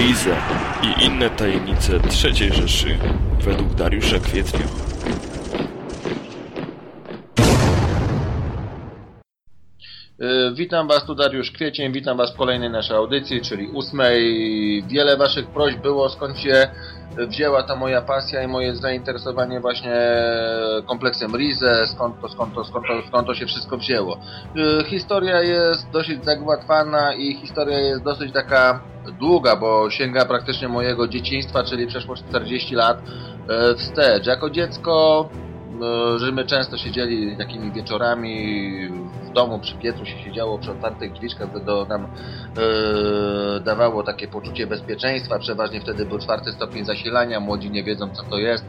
Rize i inne tajemnice III Rzeszy według Dariusza Kwietnia. Witam Was, tu Dariusz Kwiecień, witam Was w kolejnej naszej audycji, czyli ósmej. Wiele Waszych prośb było, skąd się wzięła ta moja pasja i moje zainteresowanie właśnie kompleksem Rize, skąd to, skąd to, skąd to, skąd to się wszystko wzięło. Y, Historia jest dosyć zagłatwana i historia jest dosyć taka długa, bo sięga praktycznie mojego dzieciństwa, czyli przeszło 40 lat y, wstecz. Jako dziecko że my często siedzieli takimi wieczorami w domu, przy piecu się siedziało przy otwartych drzwiczkach, to do nam e, dawało takie poczucie bezpieczeństwa. Przeważnie wtedy był czwarty stopień zasilania, młodzi nie wiedzą co to jest.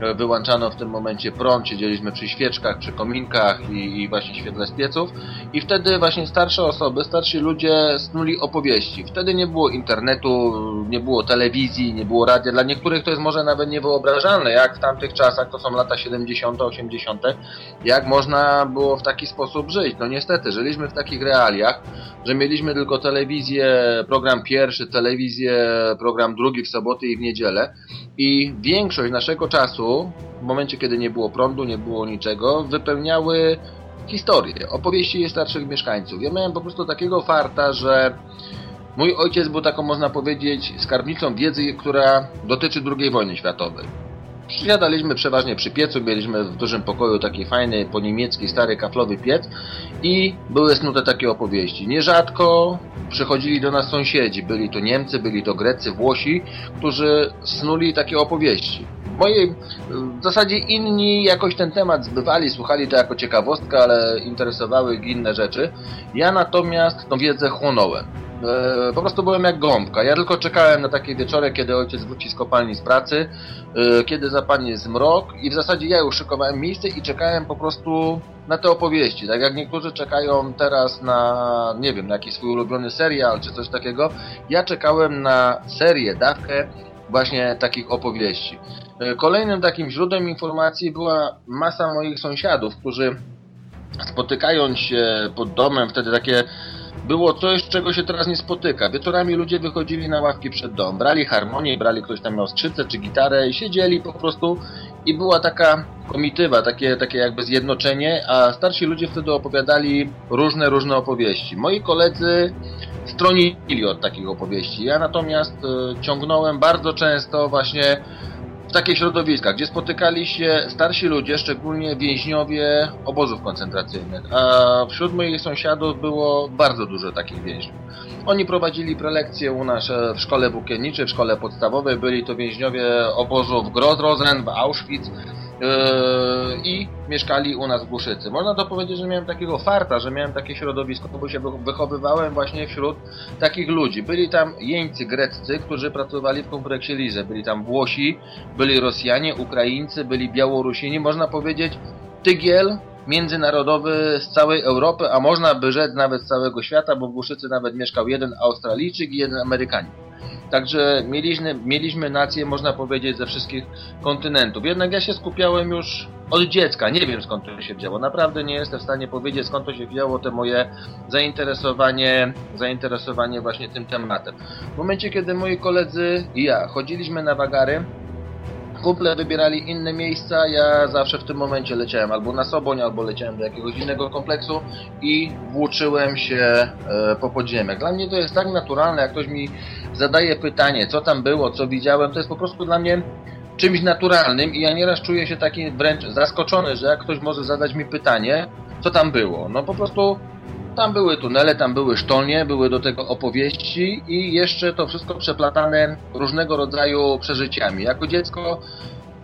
E, Wyłączano w tym momencie prąd, siedzieliśmy przy świeczkach, przy kominkach i, i właśnie świetle z pieców. I wtedy właśnie starsze osoby, starsi ludzie snuli opowieści. Wtedy nie było internetu, nie było telewizji, nie było radia. Dla niektórych to jest może nawet niewyobrażalne, jak w tamtych czasach, to są lata 70., 80., jak można było w taki sposób żyć. No niestety, żyliśmy w takich realiach, że mieliśmy tylko telewizję, program pierwszy, telewizję, program drugi w soboty i w niedzielę i większość naszego czasu, w momencie kiedy nie było prądu, nie było niczego, wypełniały historie, opowieści starszych mieszkańców. Ja miałem po prostu takiego farta, że mój ojciec był taką, można powiedzieć, skarbnicą wiedzy, która dotyczy II wojny światowej. Siadaliśmy przeważnie przy piecu, mieliśmy w dużym pokoju taki fajny, po niemiecki, stary kaflowy piec i były snute takie opowieści. Nierzadko przychodzili do nas sąsiedzi, byli to Niemcy, byli to Grecy, Włosi, którzy snuli takie opowieści. Mojej, w zasadzie inni jakoś ten temat zbywali, słuchali to jako ciekawostkę, ale interesowały ich inne rzeczy. Ja natomiast tą wiedzę chłonąłem. E, po prostu byłem jak gąbka. Ja tylko czekałem na takie wieczory, kiedy ojciec wróci z kopalni z pracy, e, kiedy zapadnie zmrok i w zasadzie ja już szykowałem miejsce i czekałem po prostu na te opowieści. Tak jak niektórzy czekają teraz na, nie wiem, na jakiś swój ulubiony serial czy coś takiego, ja czekałem na serię, dawkę właśnie takich opowieści. E, Kolejnym takim źródłem informacji była masa moich sąsiadów, którzy spotykając się pod domem, wtedy takie było coś, czego się teraz nie spotyka. Wieczorami ludzie wychodzili na ławki przed dom, brali harmonię, brali ktoś tam miał skrzypce czy gitarę i siedzieli po prostu i była taka komitywa, takie, takie jakby zjednoczenie, a starsi ludzie wtedy opowiadali różne, różne opowieści. Moi koledzy stronili od takich opowieści. Ja natomiast e, ciągnąłem bardzo często właśnie takie środowiska, gdzie spotykali się starsi ludzie, szczególnie więźniowie obozów koncentracyjnych, a wśród moich sąsiadów było bardzo dużo takich więźniów. Oni prowadzili prelekcje u nas e, w szkole włókienniczej, w szkole podstawowej, byli to więźniowie obozów Gross-Rosen, Auschwitz, i mieszkali u nas w Głuszycy. Można to powiedzieć, że miałem takiego farta, że miałem takie środowisko, bo się wychowywałem właśnie wśród takich ludzi. Byli tam jeńcy greccy, którzy pracowali w kompleksie Lize. Byli tam Włosi, byli Rosjanie, Ukraińcy, byli Białorusini. Można powiedzieć tygiel międzynarodowy z całej Europy, a można by rzec nawet z całego świata, bo w Głuszycy nawet mieszkał jeden Australijczyk i jeden Amerykanin. Także mieliśmy, mieliśmy nacje, można powiedzieć, ze wszystkich kontynentów. Jednak ja się skupiałem już od dziecka. Nie wiem skąd to się wzięło. Naprawdę nie jestem w stanie powiedzieć skąd to się wzięło, te moje zainteresowanie, zainteresowanie właśnie tym tematem. W momencie, kiedy moi koledzy i ja chodziliśmy na wagary, kumple wybierali inne miejsca, ja zawsze w tym momencie leciałem albo na Soboń, albo leciałem do jakiegoś innego kompleksu i włóczyłem się e, po podziemiach. Dla mnie to jest tak naturalne, jak ktoś mi zadaje pytanie, co tam było, co widziałem, to jest po prostu dla mnie czymś naturalnym i ja nieraz czuję się taki wręcz zaskoczony, że jak ktoś może zadać mi pytanie, co tam było. No po prostu tam były tunele, tam były sztolnie, były do tego opowieści i jeszcze to wszystko przeplatane różnego rodzaju przeżyciami. Jako dziecko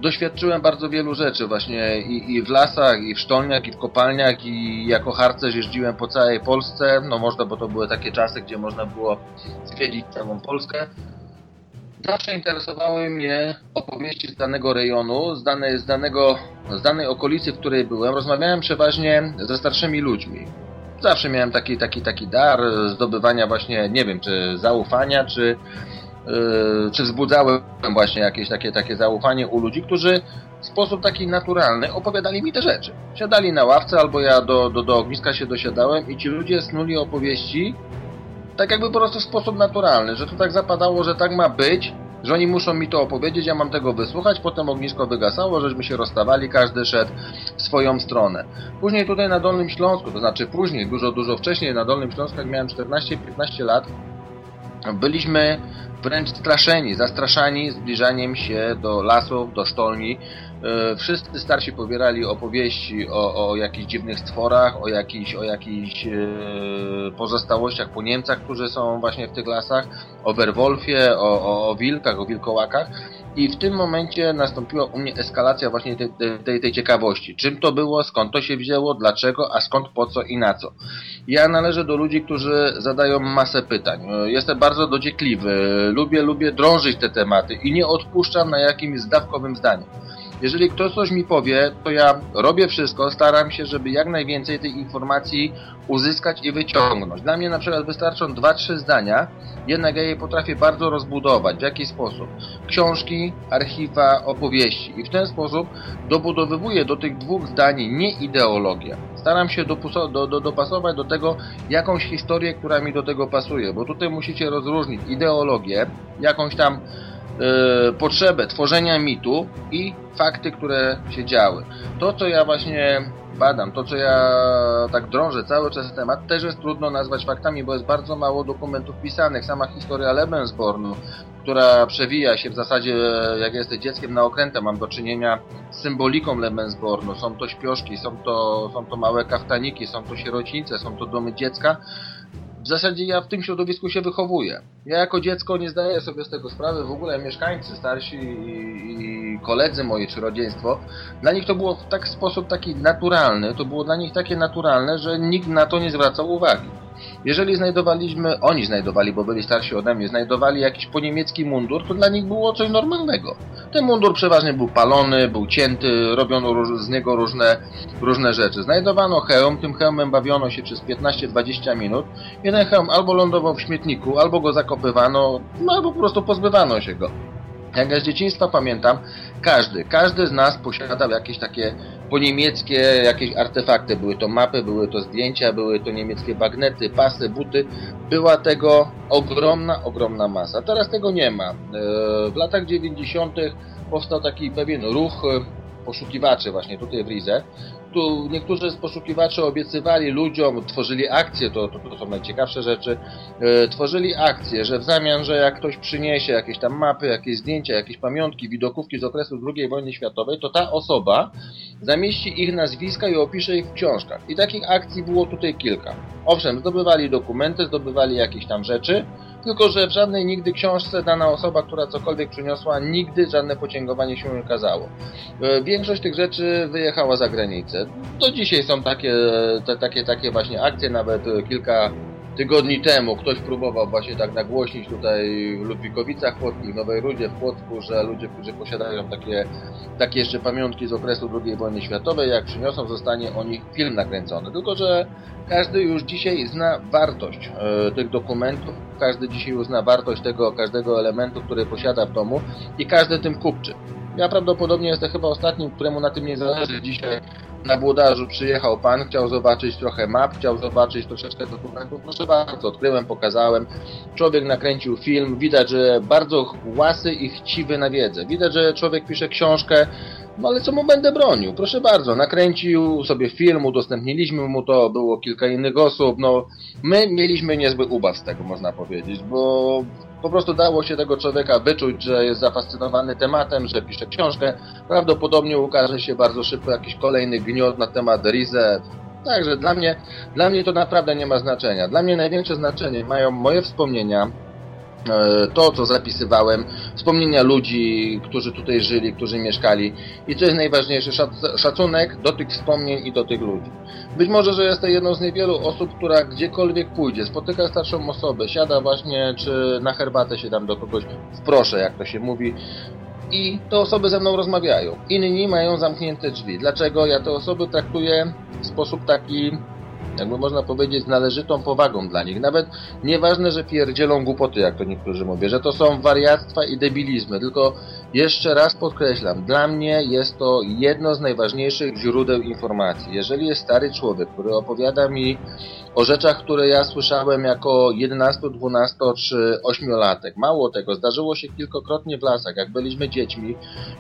doświadczyłem bardzo wielu rzeczy właśnie i, i w lasach, i w sztolniach, i w kopalniach, i jako harcerz jeździłem po całej Polsce. No można, bo to były takie czasy, gdzie można było zwiedzić całą Polskę. Zawsze interesowały mnie opowieści z danego rejonu, z, danej, z, danego, z danej okolicy, w której byłem. Rozmawiałem przeważnie ze starszymi ludźmi. Zawsze miałem taki, taki, taki dar zdobywania właśnie, nie wiem, czy zaufania, czy, yy, czy wzbudzałem właśnie jakieś takie, takie zaufanie u ludzi, którzy w sposób taki naturalny opowiadali mi te rzeczy. Siadali na ławce, albo ja do, do, do ogniska się dosiadałem i ci ludzie snuli opowieści tak jakby po prostu w sposób naturalny, że to tak zapadało, że tak ma być, że oni muszą mi to opowiedzieć, ja mam tego wysłuchać, potem ognisko wygasało, żeśmy się rozstawali, każdy szedł w swoją stronę. Później tutaj na Dolnym Śląsku, to znaczy później, dużo, dużo wcześniej na Dolnym Śląsku, jak miałem 14-15 lat, byliśmy wręcz straszeni, zastraszani zbliżaniem się do lasów, do sztolni. E, wszyscy starsi pobierali opowieści o, o jakichś dziwnych stworach, o jakichś, o jakichś e, pozostałościach po Niemcach, którzy są właśnie w tych lasach, o Werwolfie, o, o, o wilkach, o wilkołakach. I w tym momencie nastąpiła u mnie eskalacja właśnie tej, tej, tej ciekawości. Czym to było, skąd to się wzięło, dlaczego, a skąd, po co i na co. Ja należę do ludzi, którzy zadają masę pytań. Jestem bardzo dociekliwy, lubię, lubię drążyć te tematy i nie odpuszczam na jakimś zdawkowym zdaniu. Jeżeli ktoś coś mi powie, to ja robię wszystko, staram się, żeby jak najwięcej tej informacji uzyskać i wyciągnąć. Dla mnie na przykład wystarczą dwa, trzy zdania, jednak ja je potrafię bardzo rozbudować. W jaki sposób? Książki, archiwa, opowieści. I w ten sposób dobudowywuję do tych dwóch zdań nie ideologię. Staram się do, do, dopasować do tego jakąś historię, która mi do tego pasuje, bo tutaj musicie rozróżnić ideologię, jakąś tam E, potrzebę tworzenia mitu i fakty, które się działy. To, co ja właśnie badam, to, co ja tak drążę cały czas temat, też jest trudno nazwać faktami, bo jest bardzo mało dokumentów pisanych. Sama historia Lebensbornu, która przewija się w zasadzie, jak jesteś dzieckiem na okrętę, mam do czynienia z symboliką Lebensbornu. Są to śpioszki, są to, są to małe kaftaniki, są to sierocińce, są to domy dziecka, w zasadzie ja w tym środowisku się wychowuję. Ja jako dziecko nie zdaję sobie z tego sprawy, w ogóle mieszkańcy starsi i, koledzy moje, czy rodzeństwo, dla nich to było w tak sposób taki naturalny, to było dla nich takie naturalne, że nikt na to nie zwracał uwagi. Jeżeli znajdowaliśmy, oni znajdowali, bo byli starsi ode mnie, znajdowali jakiś poniemiecki mundur, to dla nich było coś normalnego. Ten mundur przeważnie był palony, był cięty, robiono z niego różne, różne rzeczy. Znajdowano hełm, tym hełmem bawiono się przez 15-20 minut. Jeden hełm albo lądował w śmietniku, albo go zakopywano, no albo po prostu pozbywano się go. Jak ja z dzieciństwa pamiętam, każdy, każdy z nas posiadał jakieś takie po niemieckie jakieś artefakty. Były to mapy, były to zdjęcia, były to niemieckie bagnety, pasy, buty. Była tego ogromna, ogromna masa. Teraz tego nie ma. E, w latach 90. powstał taki pewien ruch e, poszukiwaczy właśnie tutaj w Rize, tu niektórzy z poszukiwaczy obiecywali ludziom, tworzyli akcje, to, to, to są najciekawsze rzeczy, e, tworzyli akcje, że w zamian, że jak ktoś przyniesie jakieś tam mapy, jakieś zdjęcia, jakieś pamiątki, widokówki z okresu II wojny światowej, to ta osoba zamieści ich nazwiska i opisze ich w książkach. I takich akcji było tutaj kilka. Owszem, zdobywali dokumenty, zdobywali jakieś tam rzeczy, tylko że w żadnej nigdy książce dana osoba, która cokolwiek przyniosła, nigdy żadne pociągowanie się nie okazało. E, większość tych rzeczy wyjechała za granicę. Do dzisiaj są takie, te, takie, takie właśnie akcje, nawet kilka tygodni temu ktoś próbował właśnie tak nagłośnić tutaj w Ludwikowicach Płockich, Nowej Rudzie, w Płocku, że ludzie, którzy posiadają takie, takie jeszcze pamiątki z okresu II wojny światowej, jak przyniosą, zostanie o nich film nakręcony. Tylko, że każdy już dzisiaj zna wartość e, tych dokumentów, każdy dzisiaj już zna wartość tego każdego elementu, który posiada w domu i każdy tym kupczy. Ja prawdopodobnie jestem chyba ostatnim, któremu na tym nie zależy. Dzisiaj na Włodarzu przyjechał pan, chciał zobaczyć trochę map, chciał zobaczyć troszeczkę dokumentów. Proszę bardzo, odkryłem, pokazałem. Człowiek nakręcił film, widać, że bardzo łasy i chciwy na wiedzę. Widać, że człowiek pisze książkę, no ale co mu będę bronił? Proszę bardzo, nakręcił sobie film, udostępniliśmy mu to, było kilka innych osób, no my mieliśmy niezły ubaw z tego, można powiedzieć, bo po prostu dało się tego człowieka wyczuć, że jest zafascynowany tematem, że pisze książkę. Prawdopodobnie ukaże się bardzo szybko jakiś kolejny gniot na temat Rize. Także dla mnie, dla mnie to naprawdę nie ma znaczenia. Dla mnie największe znaczenie mają moje wspomnienia, to, co zapisywałem, wspomnienia ludzi, którzy tutaj żyli, którzy mieszkali i co jest najważniejsze, szacunek do tych wspomnień i do tych ludzi. Być może, że jestem jedną z niewielu osób, która gdziekolwiek pójdzie, spotyka starszą osobę, siada właśnie, czy na herbatę się tam do kogoś wproszę, jak to się mówi, i te osoby ze mną rozmawiają. Inni mają zamknięte drzwi. Dlaczego ja te osoby traktuję w sposób taki jakby można powiedzieć, z należytą powagą dla nich. Nawet nieważne, że pierdzielą głupoty, jak to niektórzy mówią, że to są wariactwa i debilizmy, tylko Jeszcze raz podkreślam, dla mnie jest to jedno z najważniejszych źródeł informacji. Jeżeli jest stary człowiek, który opowiada mi o rzeczach, które ja słyszałem jako 11, 12 czy 8-latek. Mało tego, zdarzyło się kilkakrotnie w lasach, jak byliśmy dziećmi,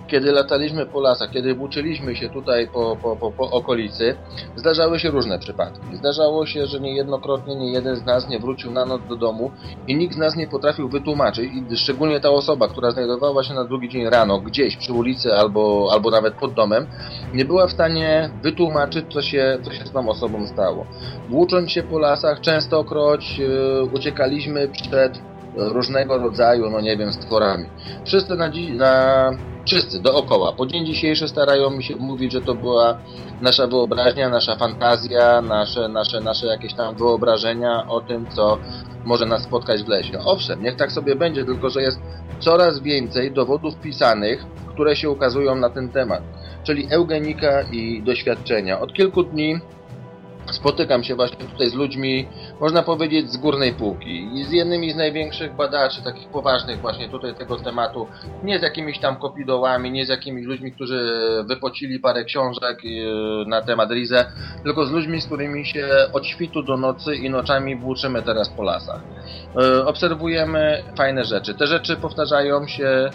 kiedy lataliśmy po lasach, kiedy włóczyliśmy się tutaj po, po, po, po okolicy, zdarzały się różne przypadki. Zdarzało się, że niejednokrotnie nie jeden z nas nie wrócił na noc do domu i nikt z nas nie potrafił wytłumaczyć, i szczególnie ta osoba, która znajdowała się na drugi dzień rano gdzieś przy ulicy albo, albo nawet pod domem, nie była w stanie wytłumaczyć, co się, co się z tą osobą stało. Włócząc się po lasach częstokroć yy, uciekaliśmy przed różnego rodzaju, no nie wiem, stworami. Wszyscy na, dziś, na wszyscy dookoła. Po dzień dzisiejszy starają się mówić, że to była nasza wyobraźnia, nasza fantazja, nasze, nasze, nasze jakieś tam wyobrażenia o tym, co może nas spotkać w lesie. Owszem, niech tak sobie będzie, tylko że jest coraz więcej dowodów pisanych, które się ukazują na ten temat, czyli eugenika i doświadczenia. Od kilku dni spotykam się właśnie tutaj z ludźmi, można powiedzieć, z górnej półki i z jednymi z największych badaczy, takich poważnych właśnie tutaj tego tematu, nie z jakimiś tam kopidołami, nie z jakimiś ludźmi, którzy wypocili parę książek yy, na temat Rize, tylko z ludźmi, z którymi się od świtu do nocy i noczami włóczymy teraz po lasach. Yy, obserwujemy fajne rzeczy. Te rzeczy powtarzają się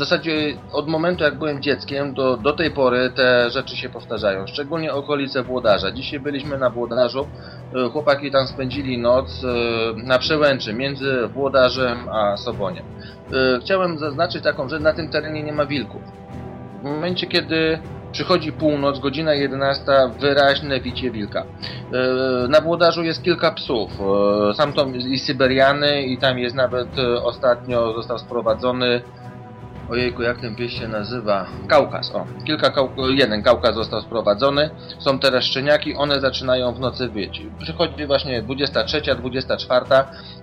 zasadzie od momentu jak byłem dzieckiem do, do tej pory te rzeczy się powtarzają, szczególnie okolice Włodarza. Dzisiaj byliśmy na Włodarzu, e, chłopaki tam spędzili noc e, na przełęczy między Włodarzem a Soboniem. E, chciałem zaznaczyć taką, że na tym terenie nie ma wilków. W momencie kiedy przychodzi północ, godzina 11, wyraźne wicie wilka. Na Włodarzu jest kilka psów. Sam to i Syberiany i tam jest nawet ostatnio został sprowadzony ojejku, jak ten pieś się nazywa? Kaukaz, o. Kilka kał... jeden Kaukaz został sprowadzony. Są teraz szczeniaki, one zaczynają w nocy wyć. Przychodzi właśnie 23, 24,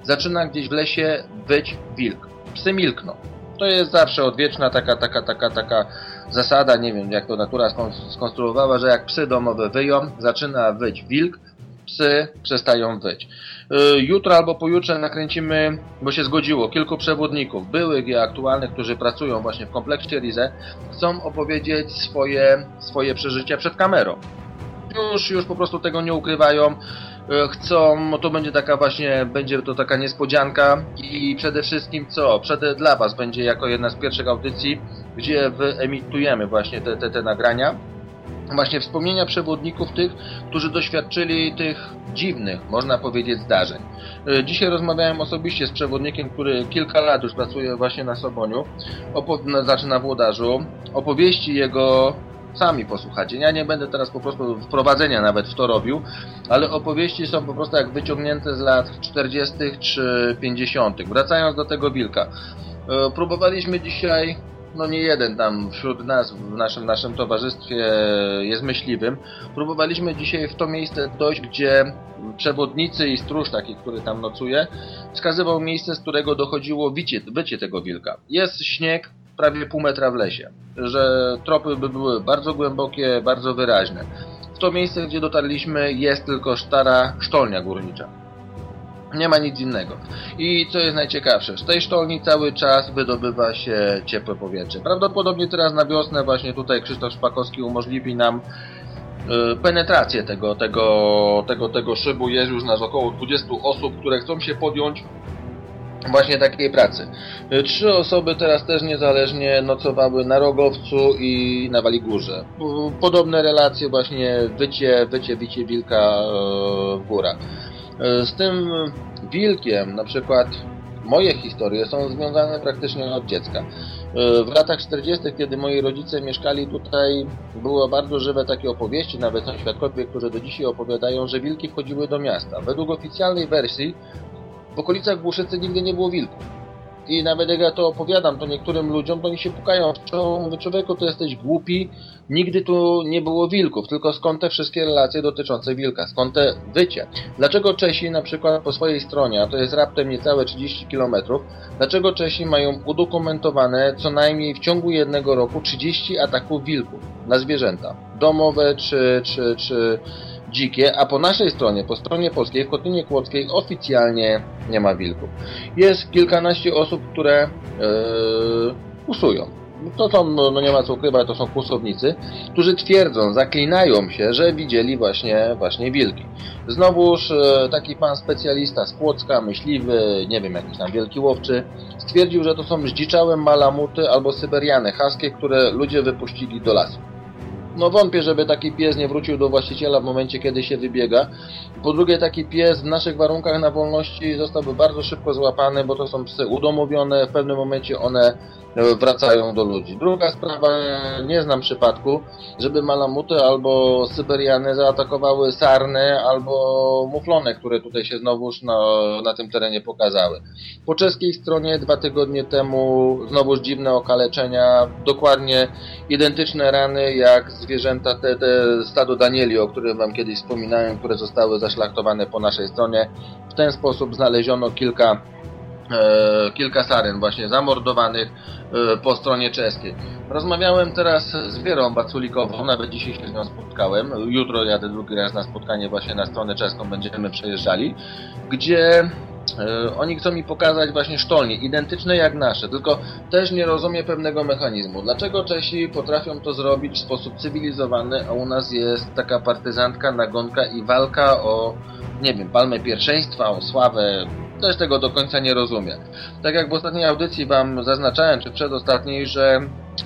zaczyna gdzieś w lesie wyć wilk. Psy milkną. To jest zawsze odwieczna taka, taka, taka, taka zasada, nie wiem jak to natura skonstruowała, że jak psy domowe wyją, zaczyna wyć wilk, psy przestają wyć. Y, jutro albo pojutrze nakręcimy, bo się zgodziło, kilku przewodników, byłych i aktualnych, którzy pracują właśnie w kompleksie Rize, chcą opowiedzieć swoje, swoje przeżycia przed kamerą. Już, już po prostu tego nie ukrywają, y, chcą, to będzie taka właśnie, będzie to taka niespodzianka i przede wszystkim co, przede dla Was będzie jako jedna z pierwszych audycji, gdzie wyemitujemy właśnie te, te, te nagrania właśnie wspomnienia przewodników tych, którzy doświadczyli tych dziwnych, można powiedzieć, zdarzeń. E, dzisiaj rozmawiałem osobiście z przewodnikiem, który kilka lat już pracuje właśnie na Soboniu, opo- znaczy na Włodarzu. Opowieści jego sami posłuchacie. Ja nie będę teraz po prostu wprowadzenia nawet w to robił, ale opowieści są po prostu jak wyciągnięte z lat 40. czy 50. Wracając do tego wilka. E, próbowaliśmy dzisiaj no nie jeden tam wśród nas, w naszym, naszym towarzystwie jest myśliwym. Próbowaliśmy dzisiaj w to miejsce dojść, gdzie przewodnicy i stróż taki, który tam nocuje, wskazywał miejsce, z którego dochodziło wicie, wycie tego wilka. Jest śnieg prawie pół metra w lesie, że tropy by były bardzo głębokie, bardzo wyraźne. W to miejsce, gdzie dotarliśmy jest tylko stara sztolnia górnicza. Nie ma nic innego. I co jest najciekawsze, z tej sztolni cały czas wydobywa się ciepłe powietrze. Prawdopodobnie teraz na wiosnę właśnie tutaj Krzysztof Szpakowski umożliwi nam y, penetrację tego, tego, tego, tego szybu. Jest już nas około 20 osób, które chcą się podjąć właśnie takiej pracy. Y, trzy osoby teraz też niezależnie nocowały na Rogowcu i na Waligórze. Podobne relacje właśnie wycie, wycie, wycie wilka y, w górach. E, z tym wilkiem, na przykład moje historie są związane praktycznie od dziecka. E, w latach 40., kiedy moi rodzice mieszkali tutaj, było bardzo żywe takie opowieści, nawet są świadkowie, którzy do dzisiaj opowiadają, że wilki wchodziły do miasta. Według oficjalnej wersji w okolicach Głuszycy nigdy nie było wilków. I nawet jak ja to opowiadam to niektórym ludziom, to oni się pukają. Mówię, człowieku, to jesteś głupi, nigdy tu nie było wilków, tylko skąd te wszystkie relacje dotyczące wilka, skąd te wycie. Dlaczego Czesi na przykład po swojej stronie, a to jest raptem niecałe 30 km, dlaczego Czesi mają udokumentowane co najmniej w ciągu jednego roku 30 ataków wilków na zwierzęta, domowe czy, czy, czy dzikie, a po naszej stronie, po stronie polskiej, w Kotlinie Kłodzkiej oficjalnie nie ma wilków. Jest kilkanaście osób, które yy, to są, no, no nie ma co ukrywać, to są kłusownicy, którzy twierdzą, zaklinają się, że widzieli właśnie, właśnie wilki. Znowuż e, taki pan specjalista z Płocka, myśliwy, nie wiem, jakiś tam wielki łowczy, stwierdził, że to są zdziczałe malamuty albo syberiany haskie, które ludzie wypuścili do lasu. No wątpię, żeby taki pies nie wrócił do właściciela w momencie, kiedy się wybiega. Po drugie, taki pies w naszych warunkach na wolności zostałby bardzo szybko złapany, bo to są psy udomowione, w pewnym momencie one wracają do ludzi. Druga sprawa, nie znam przypadku, żeby malamuty albo syberiany zaatakowały sarny albo muflony, które tutaj się znowuż na, na tym terenie pokazały. Po czeskiej stronie dwa tygodnie temu znowuż dziwne okaleczenia, dokładnie identyczne rany jak zwierzęta, te, te stado Danieli, o którym Wam kiedyś wspominałem, które zostały zaszlachtowane po naszej stronie. W ten sposób znaleziono kilka E, kilka saren właśnie zamordowanych e, po stronie czeskiej. Rozmawiałem teraz z Wierą Baculikową, nawet dzisiaj się z nią spotkałem. Jutro jadę drugi raz na spotkanie właśnie na stronę czeską, będziemy przejeżdżali, gdzie oni chcą mi pokazać właśnie sztolnie, identyczne jak nasze, tylko też nie rozumie pewnego mechanizmu. Dlaczego Czesi potrafią to zrobić w sposób cywilizowany, a u nas jest taka partyzantka, nagonka i walka o, nie wiem, palmę pierwszeństwa, o sławę też tego do końca nie rozumiem. Tak jak w ostatniej audycji Wam zaznaczałem, czy przedostatniej, że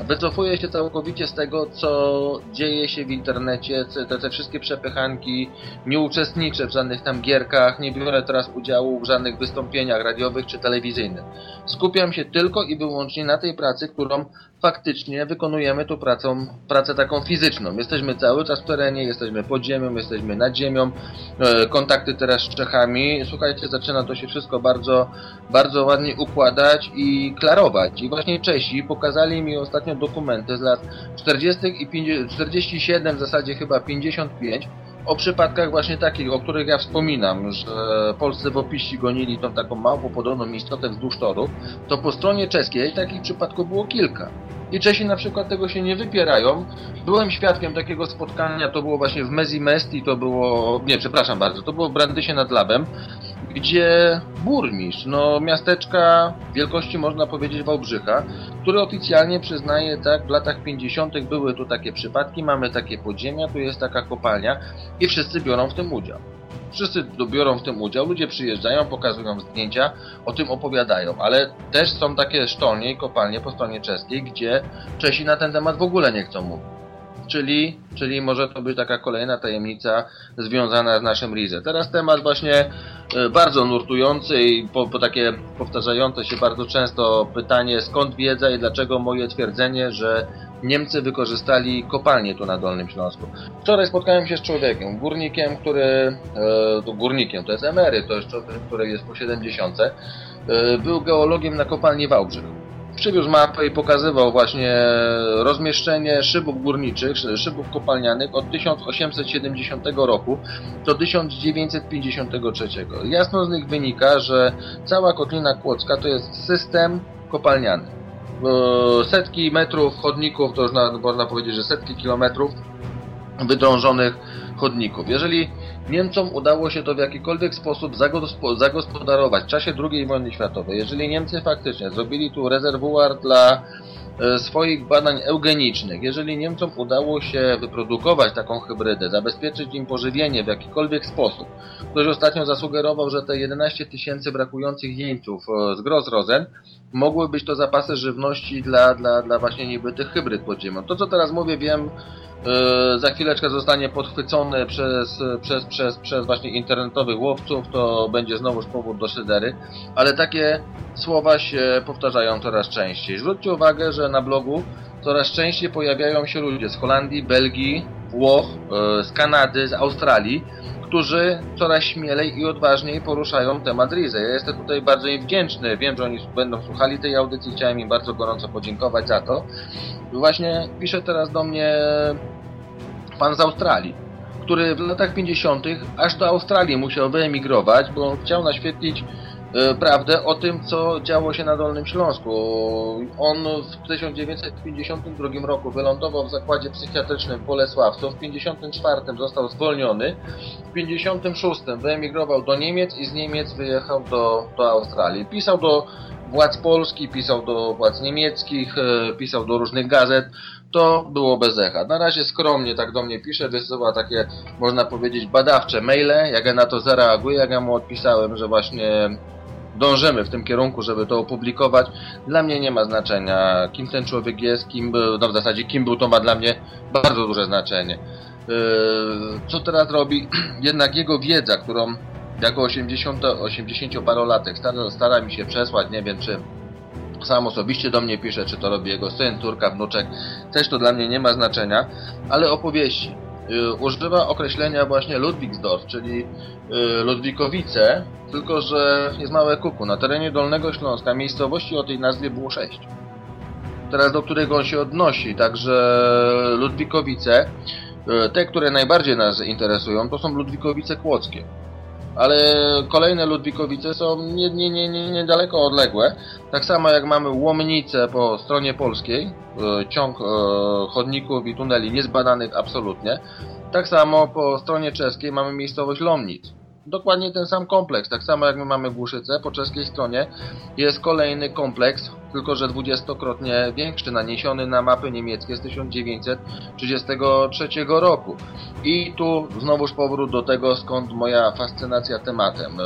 wycofuję się całkowicie z tego, co dzieje się w internecie, te, te wszystkie przepychanki, nie uczestniczę w żadnych tam gierkach, nie biorę teraz udziału w żadnych wystąpieniach radiowych czy telewizyjnych. Skupiam się tylko i wyłącznie na tej pracy, którą faktycznie wykonujemy tu pracą, pracę taką fizyczną. Jesteśmy cały czas w terenie, jesteśmy pod ziemią, jesteśmy nad ziemią, e, kontakty teraz z Czechami. Słuchajcie, zaczyna to się wszystko bardzo, bardzo ładnie układać i klarować. I właśnie Czesi pokazali mi ostatnio dokumenty z lat 40. i 50, 47, w zasadzie chyba 55, o przypadkach właśnie takich, o których ja wspominam, że Polscy wopiści gonili tą taką małą podobną istotę wzdłuż torów, to po stronie czeskiej takich przypadków było kilka. I Czesi na przykład tego się nie wypierają. Byłem świadkiem takiego spotkania, to było właśnie w Mezimesti, to było, nie, przepraszam bardzo, to było w Brandysie nad Labem, gdzie burmistrz, no miasteczka wielkości można powiedzieć Wałbrzycha, który oficjalnie przyznaje, tak, w latach 50. były tu takie przypadki, mamy takie podziemia, tu jest taka kopalnia i wszyscy biorą w tym udział. Wszyscy biorą w tym udział, ludzie przyjeżdżają, pokazują zdjęcia, o tym opowiadają, ale też są takie sztolnie i kopalnie po stronie czeskiej, gdzie Czesi na ten temat w ogóle nie chcą mówić. Czyli, czyli może to być taka kolejna tajemnica związana z naszym Rize. Teraz temat właśnie e, bardzo nurtujący i po, po takie powtarzające się bardzo często pytanie, skąd wiedza i dlaczego moje twierdzenie, że Niemcy wykorzystali kopalnię tu na Dolnym Śląsku. Wczoraj spotkałem się z człowiekiem, górnikiem, który, e, to górnikiem, to jest emery, to jest człowiek, który jest po 70, e, był geologiem na kopalni Wałbrzych. Przywiózł mapę i pokazywał właśnie rozmieszczenie szybów górniczych, szybów kopalnianych od 1870 roku do 1953. Jasno z nich wynika, że cała Kotlina Kłodzka to jest system kopalniany. Setki metrów chodników, to można powiedzieć, że setki kilometrów wydrążonych chodników. Jeżeli Niemcom udało się to w jakikolwiek sposób zagospodarować w czasie II wojny światowej, jeżeli Niemcy faktycznie zrobili tu rezerwuar dla swoich badań eugenicznych, jeżeli Niemcom udało się wyprodukować taką hybrydę, zabezpieczyć im pożywienie w jakikolwiek sposób, ktoś ostatnio zasugerował, że te 11 tysięcy brakujących jeńców e, z Grozrozen mogły być to zapasy żywności dla, dla, dla właśnie niby tych hybryd podziemią. To co teraz mówię wiem E, za chwileczkę zostanie podchwycony przez, przez, przez, przez właśnie internetowych łowców, to będzie znowuż powód do szydery, ale takie słowa się powtarzają coraz częściej. Zwróćcie uwagę, że na blogu coraz częściej pojawiają się ludzie z Holandii, Belgii, Włoch, e, z Kanady, z Australii, którzy coraz śmielej i odważniej poruszają temat Rize. Ja jestem tutaj bardzo im wdzięczny. Wiem, że oni będą słuchali tej audycji. Chciałem im bardzo gorąco podziękować za to. Właśnie pisze teraz do mnie pan z Australii, który w latach 50. aż do Australii musiał wyemigrować, bo chciał naświetlić prawdę o tym, co działo się na Dolnym Śląsku. On w 1952 roku wylądował w zakładzie psychiatrycznym w Bolesławcu, w 1954 został zwolniony, w 1956 wyemigrował do Niemiec i z Niemiec wyjechał do, do Australii. Pisał do władz Polski, pisał do władz niemieckich, e, pisał do różnych gazet, to było bez echa. Na razie skromnie tak do mnie pisze, wysyła takie, można powiedzieć, badawcze maile. Jak ja na to zareaguję, jak ja mu odpisałem, że właśnie dążymy w tym kierunku, żeby to opublikować. Dla mnie nie ma znaczenia, kim ten człowiek jest, kim był, no w zasadzie kim był, to ma dla mnie bardzo duże znaczenie. Yy, co teraz robi? Jednak jego wiedza, którą jako 80, 80-parolatek stara, stara mi się przesłać, nie wiem czy sam osobiście do mnie pisze, czy to robi jego syn, córka, wnuczek, też to dla mnie nie ma znaczenia, ale opowieści. Yy, używa określenia właśnie Ludwigsdorf, czyli yy, Ludwikowice, tylko że jest małe kuku. Na terenie Dolnego Śląska miejscowości o tej nazwie było sześć. Teraz do którego on się odnosi, także Ludwikowice, yy, te, które najbardziej nas interesują, to są Ludwikowice Kłodzkie ale kolejne Ludwikowice są nie, nie, nie, nie, niedaleko odległe. Tak samo jak mamy Łomnice po stronie polskiej, e, ciąg e, chodników i tuneli niezbadanych absolutnie. Tak samo po stronie czeskiej mamy miejscowość Lomnic dokładnie ten sam kompleks. Tak samo jak my mamy Głuszycę, po czeskiej stronie jest kolejny kompleks, tylko że dwudziestokrotnie większy, naniesiony na mapy niemieckie z 1933 roku. I tu znowuż powrót do tego, skąd moja fascynacja tematem. E,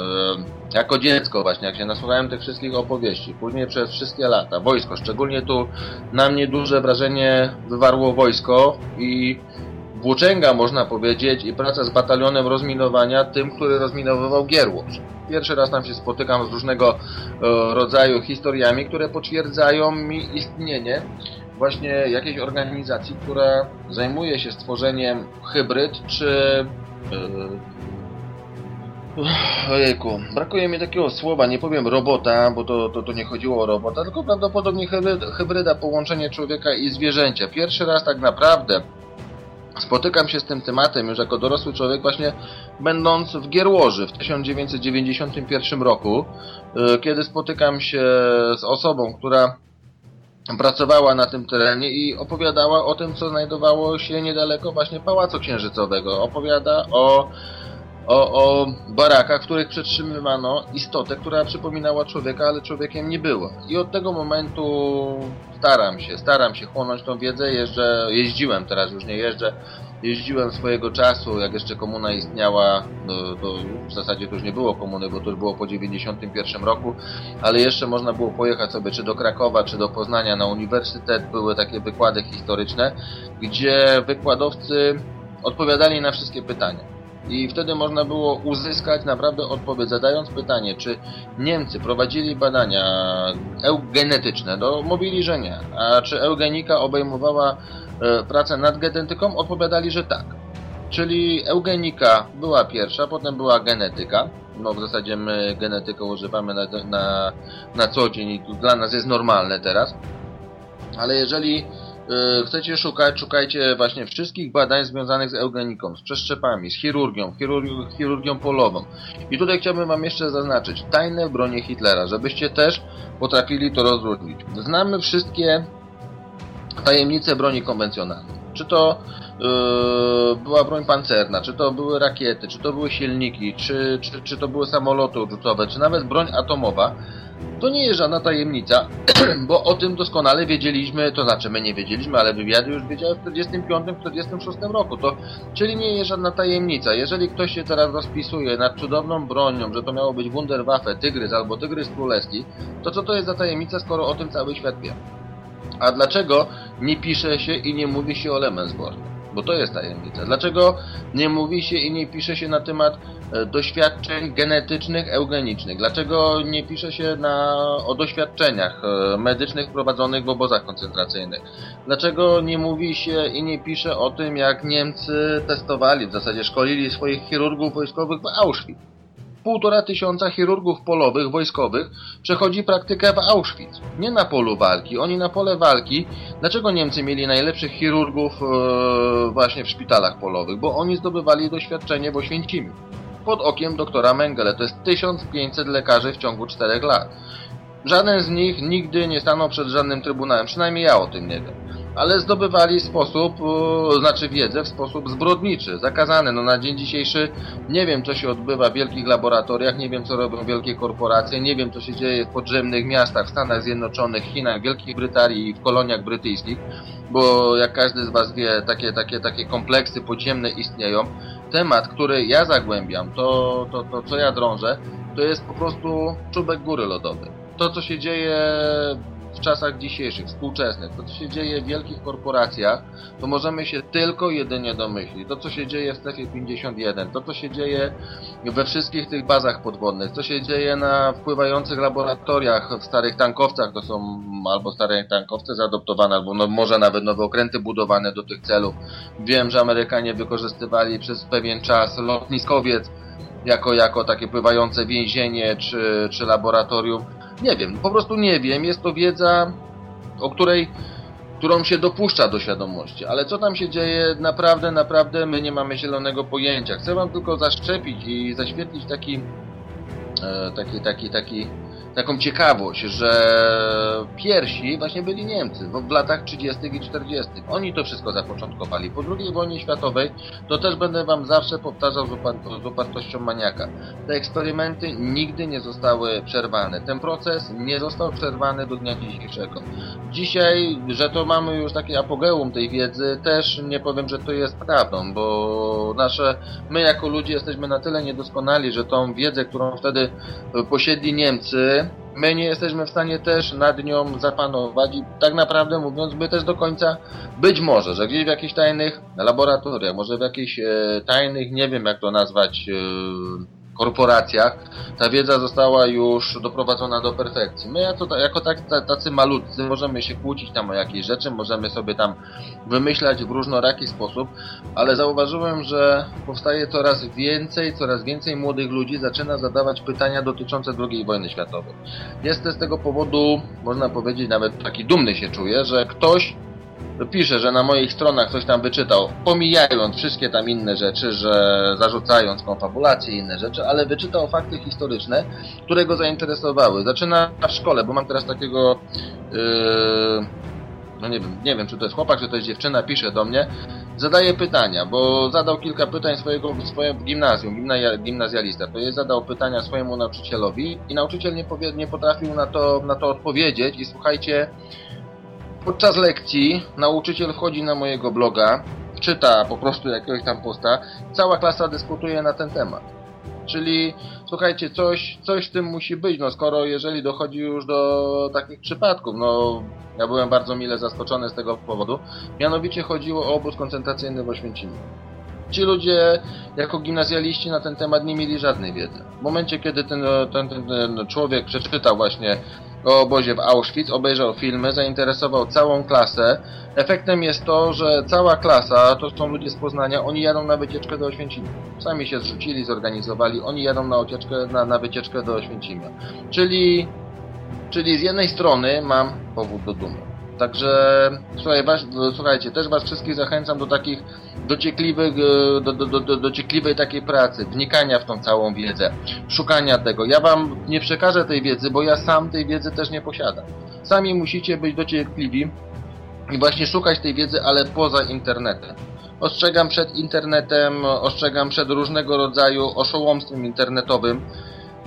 jako dziecko właśnie, jak się nasłuchałem tych wszystkich opowieści, później przez wszystkie lata, wojsko, szczególnie tu na mnie duże wrażenie wywarło wojsko i włóczęga, można powiedzieć, i praca z batalionem rozminowania, tym, który rozminowywał Gierłocz. Pierwszy raz tam się spotykam z różnego e, rodzaju historiami, które potwierdzają mi istnienie właśnie jakiejś organizacji, która zajmuje się stworzeniem hybryd, czy... E, ojejku, brakuje mi takiego słowa, nie powiem robota, bo to, to, to nie chodziło o robota, tylko prawdopodobnie hybryda, połączenie człowieka i zwierzęcia. Pierwszy raz tak naprawdę Spotykam się z tym tematem już jako dorosły człowiek właśnie będąc w Gierłoży w 1991 roku, y, kiedy spotykam się z osobą, która pracowała na tym terenie i opowiadała o tym, co znajdowało się niedaleko właśnie Pałacu Księżycowego. Opowiada o o, o barakach, w których przetrzymywano istotę, która przypominała człowieka, ale człowiekiem nie było. I od tego momentu staram się, staram się chłonąć tą wiedzę, jeżdżę, jeździłem, teraz już nie jeżdżę, jeździłem swojego czasu, jak jeszcze komuna istniała, to, to w zasadzie to już nie było komuny, bo to już było po 91 roku, ale jeszcze można było pojechać sobie czy do Krakowa, czy do Poznania na uniwersytet, były takie wykłady historyczne, gdzie wykładowcy odpowiadali na wszystkie pytania. I wtedy można było uzyskać naprawdę odpowiedź, zadając pytanie, czy Niemcy prowadzili badania eugenetyczne. No, mówili, że nie. A czy eugenika obejmowała e, pracę nad genetyką? Odpowiadali, że tak. Czyli eugenika była pierwsza, potem była genetyka. No w zasadzie my genetykę używamy na, na, na co dzień i to dla nas jest normalne teraz. Ale jeżeli chcecie szukać, szukajcie właśnie wszystkich badań związanych z eugeniką, z przeszczepami, z chirurgią, chirurgią, chirurgią polową. I tutaj chciałbym Wam jeszcze zaznaczyć tajne bronie Hitlera, żebyście też potrafili to rozróżnić. Znamy wszystkie tajemnice broni konwencjonalnej. Czy to była broń pancerna, czy to były rakiety, czy to były silniki, czy, czy, czy to były samoloty odrzutowe, czy nawet broń atomowa, to nie jest żadna tajemnica, bo o tym doskonale wiedzieliśmy, to znaczy my nie wiedzieliśmy, ale wywiady już wiedziały w 1945-1946 roku. To, czyli nie jest żadna tajemnica. Jeżeli ktoś się teraz rozpisuje nad cudowną bronią, że to miało być Wunderwaffe, Tygrys albo Tygrys Królewski, to co to jest za tajemnica, skoro o tym cały świat wie? A dlaczego nie pisze się i nie mówi się o Lemensbornie? Bo to jest tajemnica. Dlaczego nie mówi się i nie pisze się na temat e, doświadczeń genetycznych, eugenicznych? Dlaczego nie pisze się na, o doświadczeniach e, medycznych prowadzonych w obozach koncentracyjnych? Dlaczego nie mówi się i nie pisze o tym, jak Niemcy testowali, w zasadzie szkolili swoich chirurgów wojskowych w Auschwitz? Półtora tysiąca chirurgów polowych, wojskowych przechodzi praktykę w Auschwitz. Nie na polu walki, oni na pole walki. Dlaczego Niemcy mieli najlepszych chirurgów e, właśnie w szpitalach polowych? Bo oni zdobywali doświadczenie w Oświęcimiu. Pod okiem doktora Mengele. To jest 1500 lekarzy w ciągu 4 lat. Żaden z nich nigdy nie stanął przed żadnym trybunałem, przynajmniej ja o tym nie wiem. Ale zdobywali sposób, znaczy wiedzę w sposób zbrodniczy, zakazany. No na dzień dzisiejszy nie wiem, co się odbywa w wielkich laboratoriach, nie wiem, co robią wielkie korporacje, nie wiem, co się dzieje w podziemnych miastach w Stanach Zjednoczonych, Chinach, Wielkiej Brytanii i w koloniach brytyjskich, bo jak każdy z Was wie, takie, takie, takie kompleksy podziemne istnieją. Temat, który ja zagłębiam, to, to, to co ja drążę, to jest po prostu czubek góry lodowej. To, co się dzieje w czasach dzisiejszych, współczesnych, to co się dzieje w wielkich korporacjach, to możemy się tylko jedynie domyślić. To co się dzieje w strefie 51, to co się dzieje we wszystkich tych bazach podwodnych, co się dzieje na wpływających laboratoriach w starych tankowcach, to są albo stare tankowce zaadoptowane, albo no, może nawet nowe okręty budowane do tych celów. Wiem, że Amerykanie wykorzystywali przez pewien czas lotniskowiec jako, jako takie pływające więzienie czy, czy laboratorium. Nie wiem, po prostu nie wiem. Jest to wiedza, o której, którą się dopuszcza do świadomości. Ale co tam się dzieje, naprawdę, naprawdę my nie mamy zielonego pojęcia. Chcę wam tylko zaszczepić i zaświetlić taki, e, taki, taki, taki taką ciekawość, że pierwsi właśnie byli Niemcy w latach 30. i 40. Oni to wszystko zapoczątkowali. Po II wojnie światowej to też będę Wam zawsze powtarzał z upartością maniaka. Te eksperymenty nigdy nie zostały przerwane. Ten proces nie został przerwany do dnia dzisiejszego. Dzisiaj, że to mamy już takie apogeum tej wiedzy, też nie powiem, że to jest prawdą, bo nasze, my jako ludzie jesteśmy na tyle niedoskonali, że tą wiedzę, którą wtedy posiedli Niemcy, my nie jesteśmy w stanie też nad nią zapanować i tak naprawdę mówiąc, my też do końca być może, że gdzieś w jakichś tajnych laboratoriach, może w jakichś e, tajnych, nie wiem jak to nazwać, e, korporacjach ta wiedza została już doprowadzona do perfekcji. My jako, jako tak, tacy malutcy możemy się kłócić tam o jakieś rzeczy, możemy sobie tam wymyślać w różnoraki sposób, ale zauważyłem, że powstaje coraz więcej, coraz więcej młodych ludzi zaczyna zadawać pytania dotyczące II wojny światowej. Jestem z tego powodu, można powiedzieć, nawet taki dumny się czuję, że ktoś pisze, że na moich stronach coś tam wyczytał, pomijając wszystkie tam inne rzeczy, że zarzucając konfabulację i inne rzeczy, ale wyczytał fakty historyczne, które go zainteresowały. Zaczyna w szkole, bo mam teraz takiego yy, no nie wiem, nie wiem czy to jest chłopak, czy to jest dziewczyna, pisze do mnie, zadaje pytania, bo zadał kilka pytań swojego, swojego gimnazjum, gimnazjalista, to jest zadał pytania swojemu nauczycielowi i nauczyciel nie, powie, nie potrafił na to, na to odpowiedzieć i słuchajcie, Podczas lekcji nauczyciel wchodzi na mojego bloga, czyta po prostu jakiegoś tam posta, cała klasa dyskutuje na ten temat. Czyli słuchajcie, coś, coś w tym musi być, no skoro jeżeli dochodzi już do takich przypadków, no ja byłem bardzo mile zaskoczony z tego powodu, mianowicie chodziło o obóz koncentracyjny w Oświęcimiu. Ci ludzie jako gimnazjaliści na ten temat nie mieli żadnej wiedzy. W momencie, kiedy ten, ten, ten, człowiek przeczytał właśnie o obozie w Auschwitz, obejrzał filmy, zainteresował całą klasę. Efektem jest to, że cała klasa, to są ludzie z Poznania, oni jadą na wycieczkę do Oświęcimia. Sami się zrzucili, zorganizowali, oni jadą na, ucieczkę, na, na wycieczkę do Oświęcimia. Czyli, czyli z jednej strony mam powód do dumy. Także słuchaj, was, słuchajcie, też Was wszystkich zachęcam do takich dociekliwych, e, do, do, do, dociekliwej takiej pracy, wnikania w tą całą wiedzę, szukania tego. Ja Wam nie przekażę tej wiedzy, bo ja sam tej wiedzy też nie posiadam. Sami musicie być dociekliwi i właśnie szukać tej wiedzy, ale poza internetem. Ostrzegam przed internetem, ostrzegam przed różnego rodzaju oszołomstwem internetowym,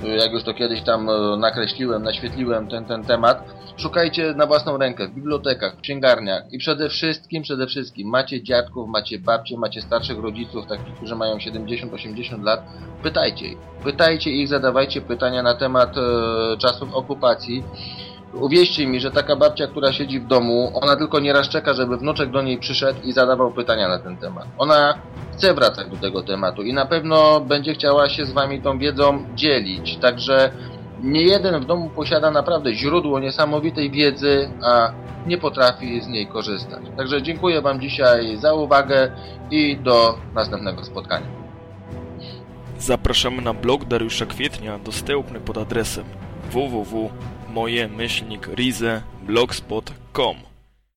jak już to kiedyś tam e, nakreśliłem, naświetliłem ten, ten temat, szukajcie na własną rękę w bibliotekach, w księgarniach i przede wszystkim, przede wszystkim macie dziadków, macie babcie, macie starszych rodziców, takich, którzy mają 70-80 lat, pytajcie ich. Pytajcie ich, zadawajcie pytania na temat e, czasów okupacji. Uwierzcie mi, że taka babcia, która siedzi w domu, ona tylko nieraz czeka, żeby wnuczek do niej przyszedł i zadawał pytania na ten temat. Ona chce wracać do tego tematu i na pewno będzie chciała się z Wami tą wiedzą dzielić. Także nie jeden w domu posiada naprawdę źródło niesamowitej wiedzy, a nie potrafi z niej korzystać. Także dziękuję Wam dzisiaj za uwagę i do następnego spotkania. Zapraszamy na blog Dariusza Kwietnia dostępny pod adresem www.mojemyślnikrize.blogspot.com